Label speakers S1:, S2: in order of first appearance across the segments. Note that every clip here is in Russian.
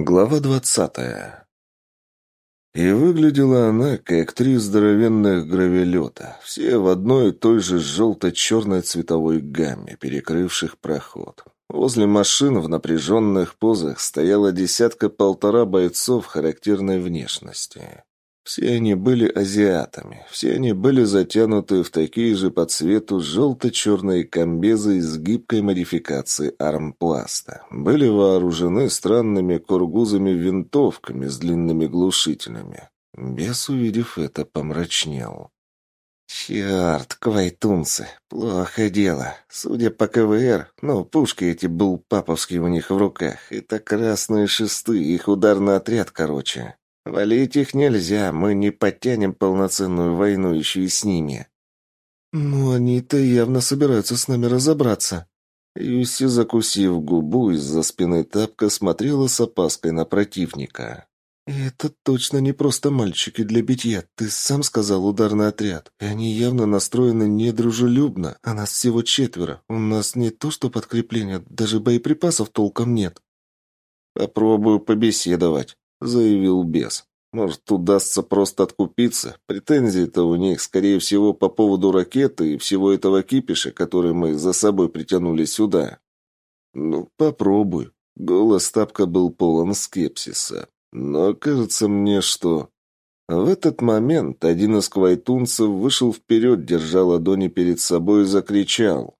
S1: Глава двадцатая. И выглядела она, как три здоровенных гравелета, все в одной и той же желто-черной цветовой гамме, перекрывших проход. Возле машин в напряженных позах стояла десятка-полтора бойцов характерной внешности. Все они были азиатами, все они были затянуты в такие же по цвету желто-черные комбезы из гибкой модификации армпласта. Были вооружены странными кургузами-винтовками с длинными глушителями. Бес, увидев это, помрачнел. «Черт, квайтунцы, плохо дело. Судя по КВР, ну, пушки эти был паповские у них в руках. Это красные шесты, их ударный отряд, короче. Валить их нельзя, мы не подтянем полноценную войну еще и с ними. Ну, они-то явно собираются с нами разобраться. Юси, закусив губу, из-за спины тапка смотрела с опаской на противника. «Это точно не просто мальчики для битья. Ты сам сказал ударный отряд. И они явно настроены недружелюбно. А нас всего четверо. У нас не то что подкрепление, даже боеприпасов толком нет». «Попробую побеседовать», — заявил бес. «Может, удастся просто откупиться? Претензии-то у них, скорее всего, по поводу ракеты и всего этого кипиша, который мы за собой притянули сюда». «Ну, попробуй». Голос Тапка был полон скепсиса. «Но кажется мне, что...» В этот момент один из квайтунцев вышел вперед, держа ладони перед собой и закричал.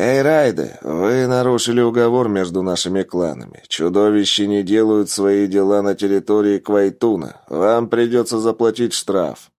S1: «Эй, Райды, вы нарушили уговор между нашими кланами. Чудовища не делают свои дела на территории Квайтуна. Вам придется заплатить штраф».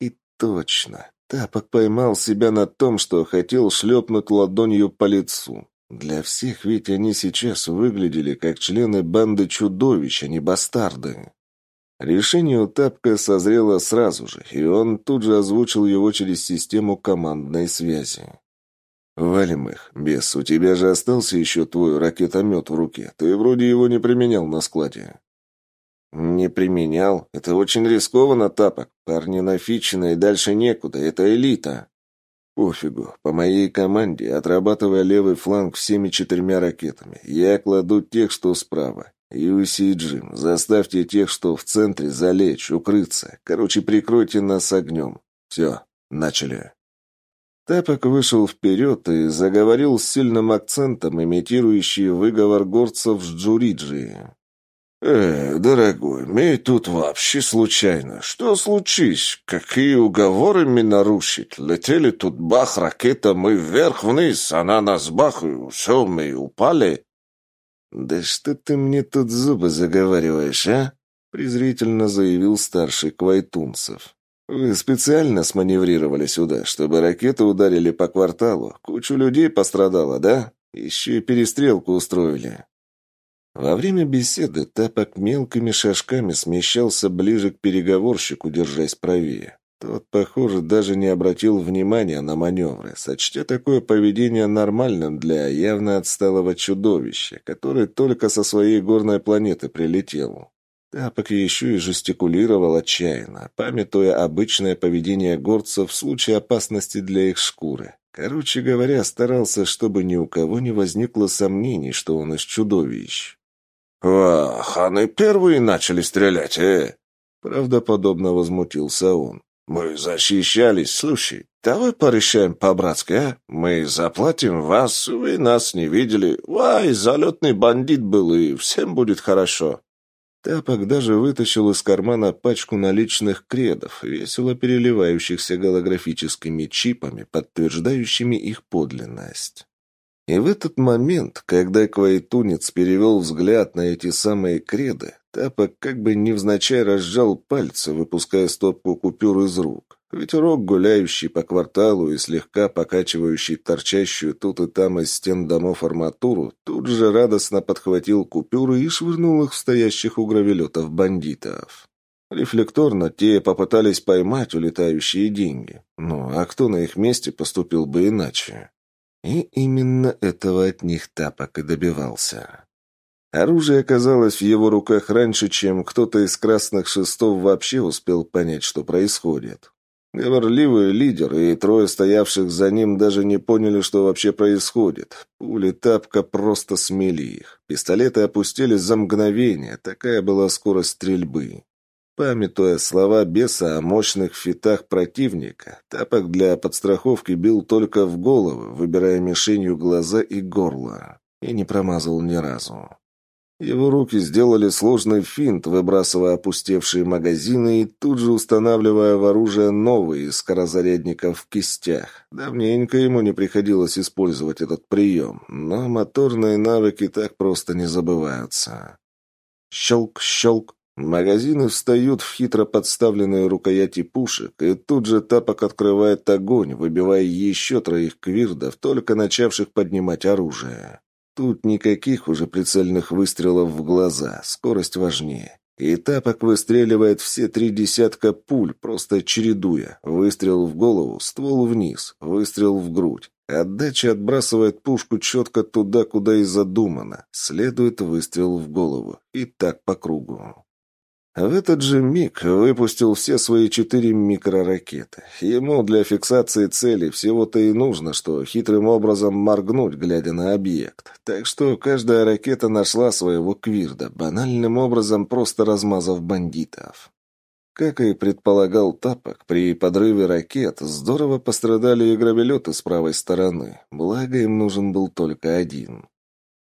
S1: И точно. Тапок поймал себя на том, что хотел шлепнуть ладонью по лицу. Для всех ведь они сейчас выглядели как члены банды чудовищ, а не бастарды. Решение у Тапка созрело сразу же, и он тут же озвучил его через систему командной связи. «Валим их. Бес, у тебя же остался еще твой ракетомет в руке. Ты вроде его не применял на складе». «Не применял. Это очень рискованно, тапок. Парни нафичены, и дальше некуда. Это элита». «Пофигу. По моей команде, отрабатывая левый фланг всеми четырьмя ракетами, я кладу тех, что справа. Юси и Джим, заставьте тех, что в центре, залечь, укрыться. Короче, прикройте нас огнем. Все, начали». Тапок вышел вперед и заговорил с сильным акцентом, имитирующий выговор горцев с Джуриджи. «Э, дорогой, мы тут вообще случайно. Что случись? Какие уговоры мы нарушить? Летели тут бах, ракета, мы вверх-вниз, она нас бах, и все, мы упали». «Да что ты мне тут зубы заговариваешь, а?» презрительно заявил старший Квайтунцев. Вы специально сманеврировали сюда, чтобы ракеты ударили по кварталу. Кучу людей пострадало, да? Еще и перестрелку устроили. Во время беседы Тапок мелкими шажками смещался ближе к переговорщику, держась правее. Тот, похоже, даже не обратил внимания на маневры, сочтя такое поведение нормальным для явно отсталого чудовища, который только со своей горной планеты прилетел. Тапок еще и жестикулировал отчаянно, памятуя обычное поведение горцев в случае опасности для их шкуры. Короче говоря, старался, чтобы ни у кого не возникло сомнений, что он из чудовищ. «Ах, они первые начали стрелять, э!» Правдоподобно возмутился он. «Мы защищались, слушай, давай порешаем по-братски, а? Мы заплатим вас, вы нас не видели. Вай, залетный бандит был, и всем будет хорошо». Тапок даже вытащил из кармана пачку наличных кредов, весело переливающихся голографическими чипами, подтверждающими их подлинность. И в этот момент, когда Квайтунец перевел взгляд на эти самые креды, Тапок как бы невзначай разжал пальцы, выпуская стопку купюр из рук. Ветерок, гуляющий по кварталу и слегка покачивающий торчащую тут и там из стен домов арматуру, тут же радостно подхватил купюры и швырнул их в стоящих у гравелетов бандитов. Рефлекторно те попытались поймать улетающие деньги. Ну, а кто на их месте поступил бы иначе? И именно этого от них тапок и добивался. Оружие оказалось в его руках раньше, чем кто-то из красных шестов вообще успел понять, что происходит. Говорливый лидер и трое стоявших за ним даже не поняли, что вообще происходит. Пули тапка просто смели их. Пистолеты опустились за мгновение, такая была скорость стрельбы. Памятуя слова беса о мощных фитах противника, тапок для подстраховки бил только в голову, выбирая мишенью глаза и горло. И не промазал ни разу. Его руки сделали сложный финт, выбрасывая опустевшие магазины и тут же устанавливая в оружие новые скорозарядников в кистях. Давненько ему не приходилось использовать этот прием, но моторные навыки так просто не забываются. Щелк-щелк. Магазины встают в хитро подставленные рукояти пушек, и тут же тапок открывает огонь, выбивая еще троих квирдов, только начавших поднимать оружие. Тут никаких уже прицельных выстрелов в глаза, скорость важнее. И тапок выстреливает все три десятка пуль, просто чередуя. Выстрел в голову, ствол вниз, выстрел в грудь. Отдача отбрасывает пушку четко туда, куда и задумано. Следует выстрел в голову. И так по кругу. В этот же миг выпустил все свои четыре микроракеты. Ему для фиксации цели всего-то и нужно, что хитрым образом моргнуть, глядя на объект. Так что каждая ракета нашла своего квирда, банальным образом просто размазав бандитов. Как и предполагал Тапок, при подрыве ракет здорово пострадали и гравелеты с правой стороны, благо им нужен был только один.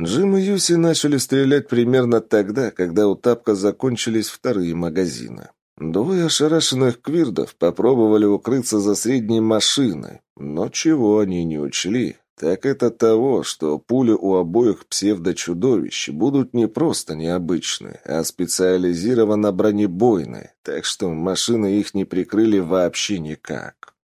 S1: Джим и Юси начали стрелять примерно тогда, когда у Тапка закончились вторые магазины. Двое ошарашенных квирдов попробовали укрыться за средней машиной, но чего они не учли, так это того, что пули у обоих псевдочудовищ будут не просто необычные, а специализированно бронебойные, так что машины их не прикрыли вообще никак.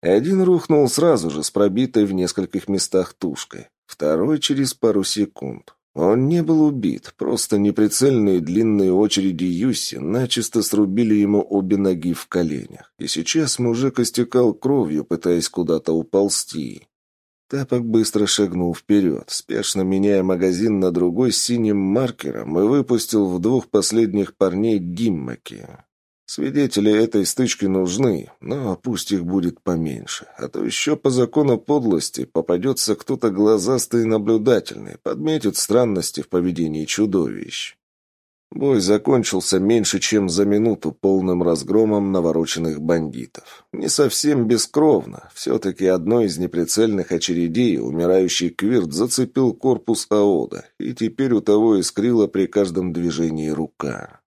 S1: Один рухнул сразу же с пробитой в нескольких местах тушкой. Второй через пару секунд. Он не был убит, просто неприцельные длинные очереди Юси начисто срубили ему обе ноги в коленях. И сейчас мужик истекал кровью, пытаясь куда-то уползти. Тапок быстро шагнул вперед, спешно меняя магазин на другой синим маркером и выпустил в двух последних парней гиммаки. Свидетели этой стычки нужны, но пусть их будет поменьше. А то еще по закону подлости попадется кто-то глазастый и наблюдательный, подметит странности в поведении чудовищ. Бой закончился меньше, чем за минуту полным разгромом навороченных бандитов. Не совсем бескровно. Все-таки одной из неприцельных очередей умирающий Квирт зацепил корпус Аода, и теперь у того искрила при каждом движении рука.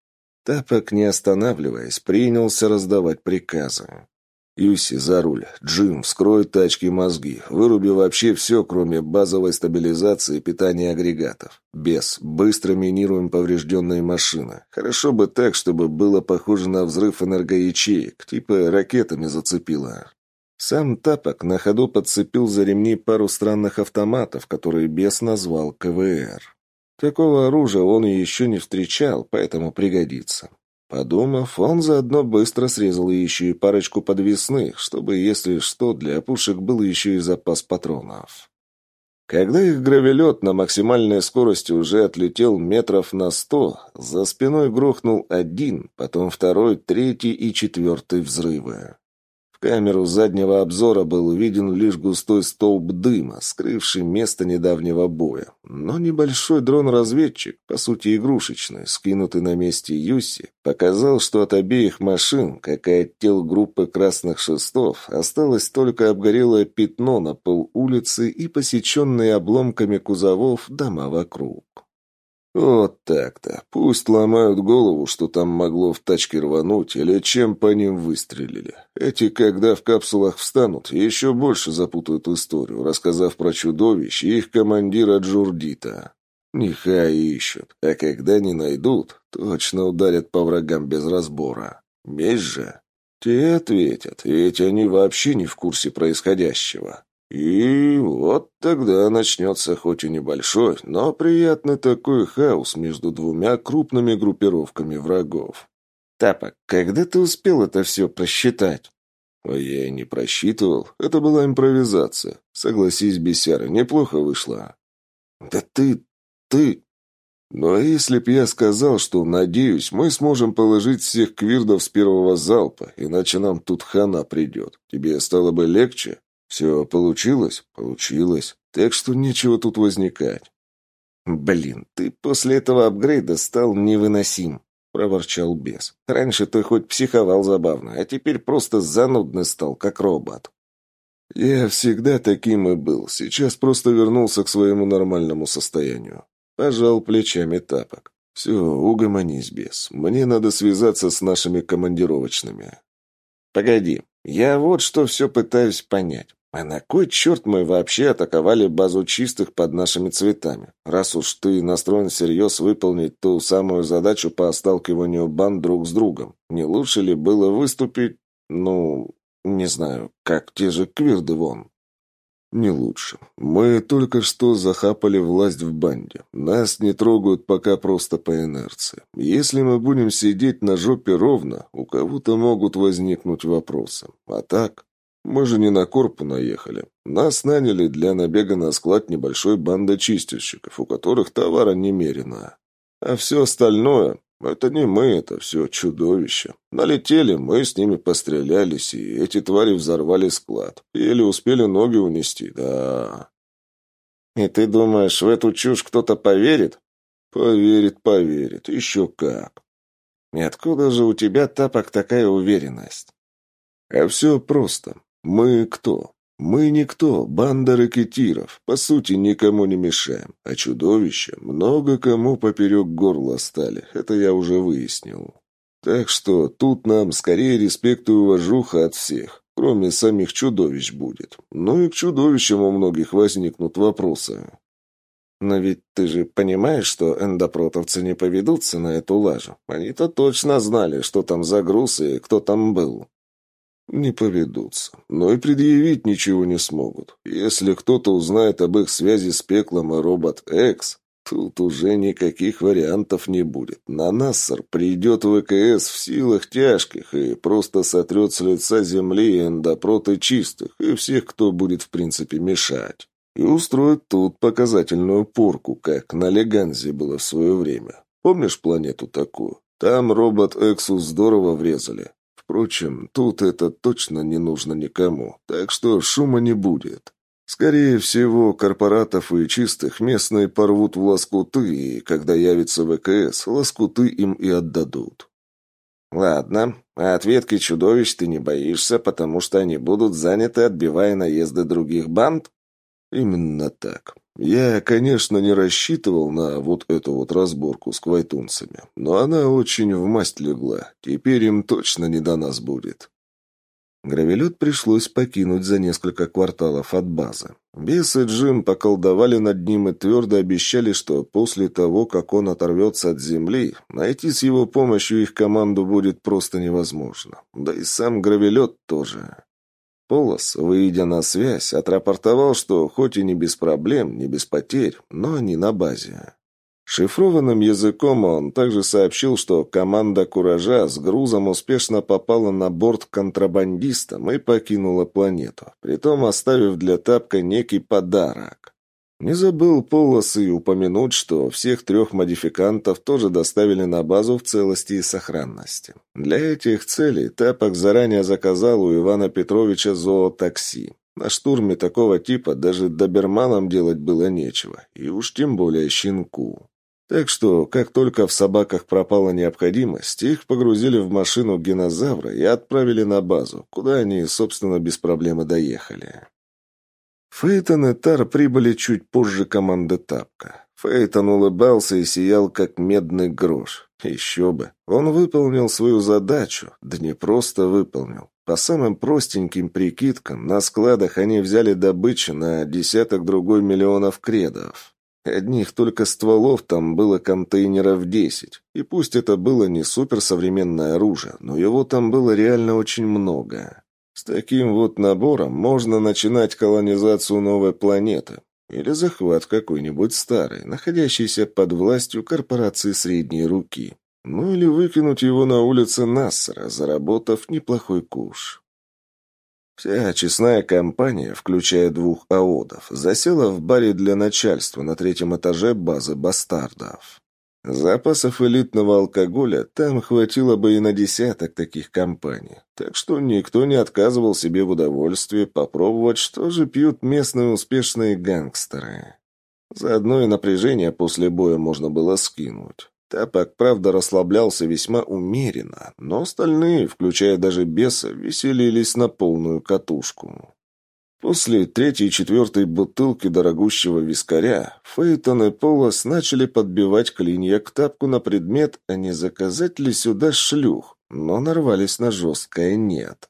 S1: Тапок, не останавливаясь, принялся раздавать приказы. «Юси, за руль. Джим, вскрой тачки мозги. Выруби вообще все, кроме базовой стабилизации и питания агрегатов. Без. Быстро минируем поврежденные машины. Хорошо бы так, чтобы было похоже на взрыв энергоячеек, типа ракетами зацепило». Сам Тапок на ходу подцепил за ремни пару странных автоматов, которые бес назвал КВР. Такого оружия он еще не встречал, поэтому пригодится. Подумав, он заодно быстро срезал еще и парочку подвесных, чтобы, если что, для опушек был еще и запас патронов. Когда их гравелет на максимальной скорости уже отлетел метров на сто, за спиной грохнул один, потом второй, третий и четвертый взрывы. Камеру заднего обзора был виден лишь густой столб дыма, скрывший место недавнего боя. Но небольшой дрон-разведчик, по сути игрушечный, скинутый на месте Юси, показал, что от обеих машин, как и от тел группы красных шестов, осталось только обгорелое пятно на пол улицы и посеченные обломками кузовов дома вокруг. Вот так-то. Пусть ломают голову, что там могло в тачке рвануть, или чем по ним выстрелили. Эти, когда в капсулах встанут, еще больше запутают историю, рассказав про чудовищ и их командира Джурдита. Нехай ищут, а когда не найдут, точно ударят по врагам без разбора. Месть же. Те ответят, ведь они вообще не в курсе происходящего. И вот тогда начнется хоть и небольшой, но приятный такой хаос между двумя крупными группировками врагов. «Тапок, когда ты успел это все просчитать?» А я и не просчитывал. Это была импровизация. Согласись, бесяра, неплохо вышло. «Да ты... ты...» Но если б я сказал, что, надеюсь, мы сможем положить всех квирдов с первого залпа, иначе нам тут хана придет, тебе стало бы легче? Все получилось? Получилось. Так что нечего тут возникать.
S2: Блин, ты после этого апгрейда стал невыносим, проворчал бес. Раньше ты хоть психовал забавно, а теперь просто занудный стал, как робот.
S1: Я всегда таким и был. Сейчас просто вернулся к своему нормальному состоянию. Пожал плечами тапок. «Все, угомонись, бес. Мне надо связаться с нашими командировочными».
S2: «Погоди, я вот что все пытаюсь понять. А на кой черт мы вообще атаковали базу чистых под нашими цветами? Раз уж ты настроен всерьез выполнить ту самую задачу по сталкиванию банд друг с другом, не лучше ли было выступить, ну, не знаю, как те же квирды вон?»
S1: «Не лучше. Мы только что захапали власть в банде. Нас не трогают пока просто по инерции. Если мы будем сидеть на жопе ровно, у кого-то могут возникнуть вопросы. А так, мы же не на корпу наехали. Нас наняли для набега на склад небольшой банды чистильщиков, у которых товара немерено. А все остальное это не мы, это все чудовища. Налетели, мы с ними пострелялись, и эти твари взорвали склад. Еле успели ноги унести, да.
S2: И ты думаешь, в эту чушь кто-то поверит?
S1: Поверит, поверит. Еще как.
S2: И откуда же у тебя, Тапок, такая уверенность?
S1: А все просто. Мы кто? Мы никто, банда ракетиров, по сути, никому не мешаем, а чудовища много кому поперек горла стали, это я уже выяснил. Так что тут нам скорее респект и уважуха от всех, кроме самих чудовищ будет. Ну и к чудовищам у многих возникнут вопросы.
S2: Но ведь ты же понимаешь, что эндопротовцы не поведутся на эту лажу. Они-то точно знали, что там за груз и кто там был.
S1: Не поведутся, но и предъявить ничего не смогут. Если кто-то узнает об их связи с пеклом и робот Экс, тут уже никаких вариантов не будет. На Нассер придет ВКС в силах тяжких и просто сотрет с лица земли эндопроты чистых и всех, кто будет в принципе мешать. И устроит тут показательную порку, как на Леганзе было в свое время. Помнишь планету такую? Там робот Эксу здорово врезали. Впрочем, тут это точно не нужно никому, так что шума не будет. Скорее всего, корпоратов и чистых местные порвут в лоскуты, и когда явится ВКС, лоскуты им и отдадут.
S2: Ладно, а ответки чудовищ ты не боишься, потому что они будут заняты, отбивая наезды других банд?
S1: Именно так. Я, конечно, не рассчитывал на вот эту вот разборку с квайтунцами, но она очень в масть легла. Теперь им точно не до нас будет. Гравелет пришлось покинуть за несколько кварталов от базы. Бес и Джим поколдовали над ним и твердо обещали, что после того, как он оторвется от земли, найти с его помощью их команду будет просто невозможно. Да и сам Гравелет тоже. Полос, выйдя на связь, отрапортовал, что хоть и не без проблем, не без потерь, но они на базе. Шифрованным языком он также сообщил, что команда «Куража» с грузом успешно попала на борт контрабандистам и покинула планету, притом оставив для Тапка некий подарок. Не забыл Полос и упомянуть, что всех трех модификантов тоже доставили на базу в целости и сохранности. Для этих целей Тапок заранее заказал у Ивана Петровича зоотакси. На штурме такого типа даже доберманам делать было нечего, и уж тем более щенку. Так что, как только в собаках пропала необходимость, их погрузили в машину генозавра и отправили на базу, куда они, собственно, без проблемы доехали. Фейтон и Тар прибыли чуть позже команды Тапка. Фейтон улыбался и сиял, как медный грош. Еще бы. Он выполнил свою задачу, да не просто выполнил. По самым простеньким прикидкам, на складах они взяли добычу на десяток другой миллионов кредов. Одних только стволов там было контейнеров десять. И пусть это было не суперсовременное оружие, но его там было реально очень много. Таким вот набором можно начинать колонизацию новой планеты или захват какой-нибудь старой, находящейся под властью корпорации средней руки. Ну или выкинуть его на улице Нассера, заработав неплохой куш. Вся честная компания, включая двух аодов, засела в баре для начальства на третьем этаже базы бастардов. Запасов элитного алкоголя там хватило бы и на десяток таких компаний, так что никто не отказывал себе в удовольствии попробовать, что же пьют местные успешные гангстеры. Заодно и напряжение после боя можно было скинуть. Тапок, правда, расслаблялся весьма умеренно, но остальные, включая даже беса, веселились на полную катушку. После третьей и четвертой бутылки дорогущего вискаря Фейтон и Полос начали подбивать клинья к тапку на предмет, а не заказать ли сюда шлюх, но нарвались на жесткое «нет».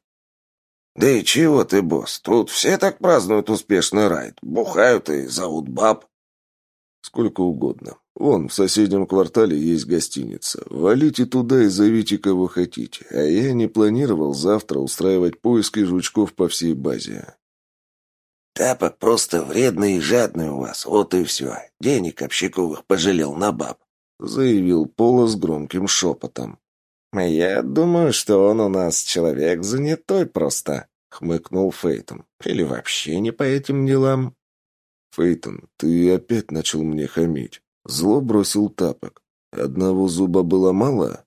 S2: «Да и чего ты, босс, тут все так празднуют успешный райд, бухают и зовут баб».
S1: «Сколько угодно. Вон, в соседнем квартале есть гостиница. Валите туда и зовите кого хотите. А я не планировал завтра устраивать поиски жучков по всей базе».
S2: Тапок просто вредный и жадный у вас, вот и все. Денег общаковых пожалел на баб», —
S1: заявил Пола с громким шепотом.
S2: «Я думаю, что он у нас человек занятой просто», — хмыкнул Фейтон. «Или вообще не по этим делам».
S1: «Фейтон, ты опять начал мне хамить». Зло бросил тапок. «Одного зуба было мало?»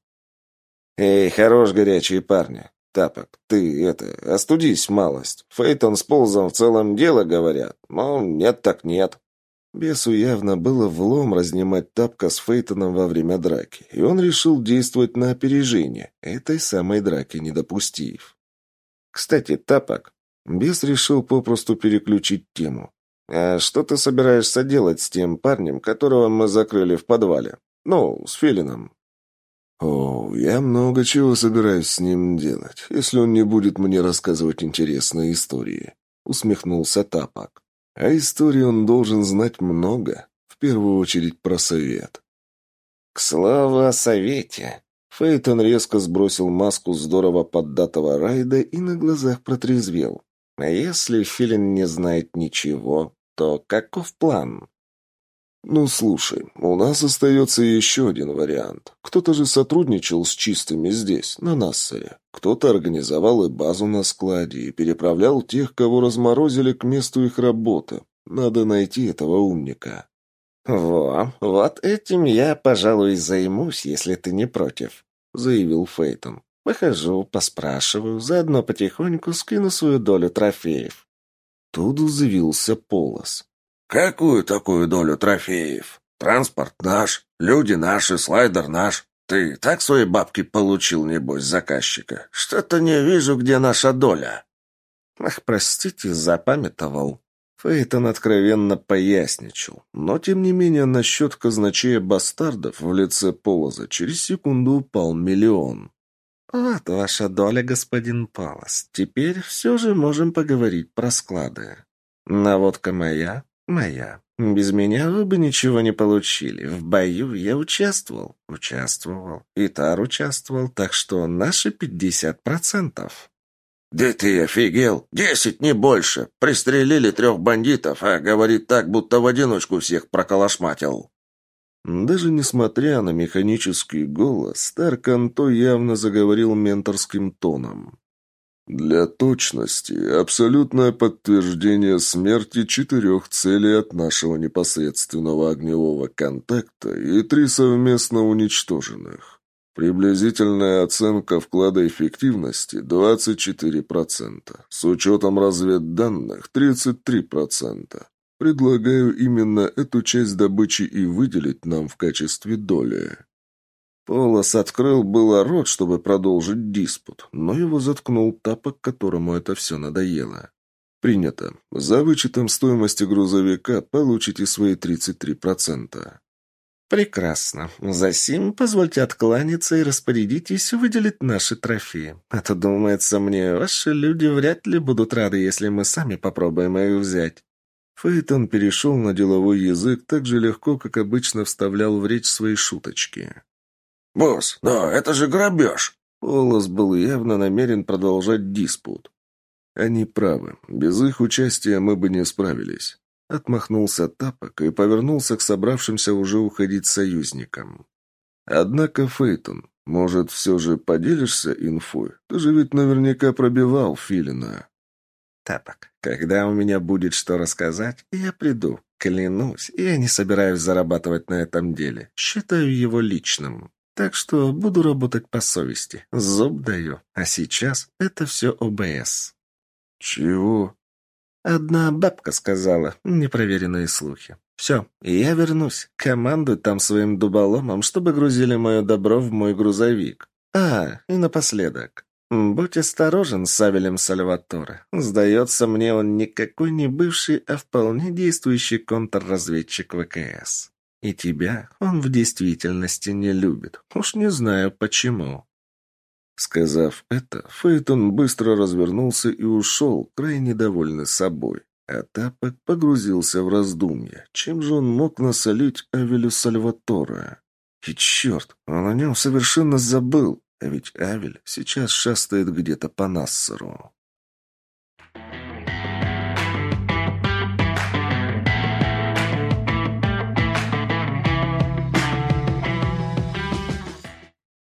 S2: «Эй, хорош горячие парни. «Тапок, ты это, остудись малость. Фейтон с Ползом в целом дело, говорят. Но нет так нет».
S1: Бесу явно было влом разнимать Тапка с Фейтоном во время драки, и он решил действовать на опережение, этой самой драки не допустив. «Кстати, Тапок...» Бес решил попросту переключить тему. «А что ты собираешься делать с тем парнем, которого мы закрыли в подвале? Ну, с Филином?» «О, я много чего собираюсь с ним делать, если он не будет мне рассказывать интересные истории», — усмехнулся Тапок. «А истории он должен знать много, в первую очередь про совет».
S2: «К слову о совете», Фейтон резко сбросил маску здорово поддатого райда и на глазах протрезвел. А если Филин не знает ничего, то каков план?
S1: «Ну, слушай, у нас остается еще один вариант. Кто-то же сотрудничал с чистыми здесь, на Нассере. Кто-то организовал и базу на складе, и переправлял тех, кого разморозили к месту их работы. Надо найти этого умника».
S2: «Во, вот этим я, пожалуй, займусь, если ты не против», — заявил Фейтон. «Похожу, поспрашиваю, заодно потихоньку скину свою долю трофеев».
S1: Тут взвился Полос.
S2: «Какую такую долю трофеев? Транспорт наш, люди наши, слайдер наш. Ты так свои бабки получил, небось, заказчика? Что-то не вижу, где наша доля».
S1: «Ах, простите, запамятовал». Фейтон откровенно поясничал, но, тем не менее, на счет казначея бастардов в лице Полоза через секунду упал миллион. «Вот ваша доля, господин Палас. Теперь все же можем поговорить про склады. Наводка моя, «Моя. Без меня вы бы ничего не получили. В бою я участвовал. Участвовал. И Тар участвовал, так что наши пятьдесят процентов».
S2: «Да ты офигел! Десять, не больше! Пристрелили трех бандитов, а говорит так, будто в одиночку всех проколошматил!»
S1: Даже несмотря на механический голос, Стар Канто явно заговорил менторским тоном. Для точности абсолютное подтверждение смерти четырех целей от нашего непосредственного огневого контакта и три совместно уничтоженных. Приблизительная оценка вклада эффективности 24%, с учетом разведданных 33%. Предлагаю именно эту часть добычи и выделить нам в качестве доли. Полос открыл было рот, чтобы продолжить диспут, но его заткнул тапок, которому это все надоело. «Принято. За вычетом стоимости грузовика получите свои 33%. «Прекрасно. За сим позвольте откланяться и распорядитесь выделить наши трофеи. А то, думается мне, ваши люди вряд ли будут рады, если мы сами попробуем их взять». Фейтон перешел на деловой язык так же легко, как обычно вставлял в речь свои шуточки.
S2: «Босс, но это же грабеж!»
S1: Полос был явно намерен продолжать диспут. «Они правы. Без их участия мы бы не справились». Отмахнулся Тапок и повернулся к собравшимся уже уходить союзникам. «Однако, Фейтон, может, все же поделишься инфой? Ты же ведь наверняка пробивал Филина». «Тапок, когда у меня будет что рассказать, я приду. Клянусь, я не собираюсь зарабатывать на этом деле. Считаю его личным. Так что буду работать по совести. Зуб даю. А сейчас это все ОБС.
S2: Чего?
S1: Одна бабка сказала. Непроверенные слухи. Все, я вернусь. Командуй там своим дуболомом, чтобы грузили мое добро в мой грузовик. А, и напоследок. «Будь осторожен с Авелем Сальваторе. Сдается мне, он никакой не бывший, а вполне действующий контрразведчик ВКС. И тебя он в действительности не любит. Уж не знаю почему».
S2: Сказав это, Фейтон быстро развернулся и ушел, крайне довольный собой. А Тапок погрузился в раздумья. Чем же он мог насолить Авелю Сальваторе? И черт, он о нем совершенно забыл. А ведь Авель сейчас шастает где-то по Нассеру.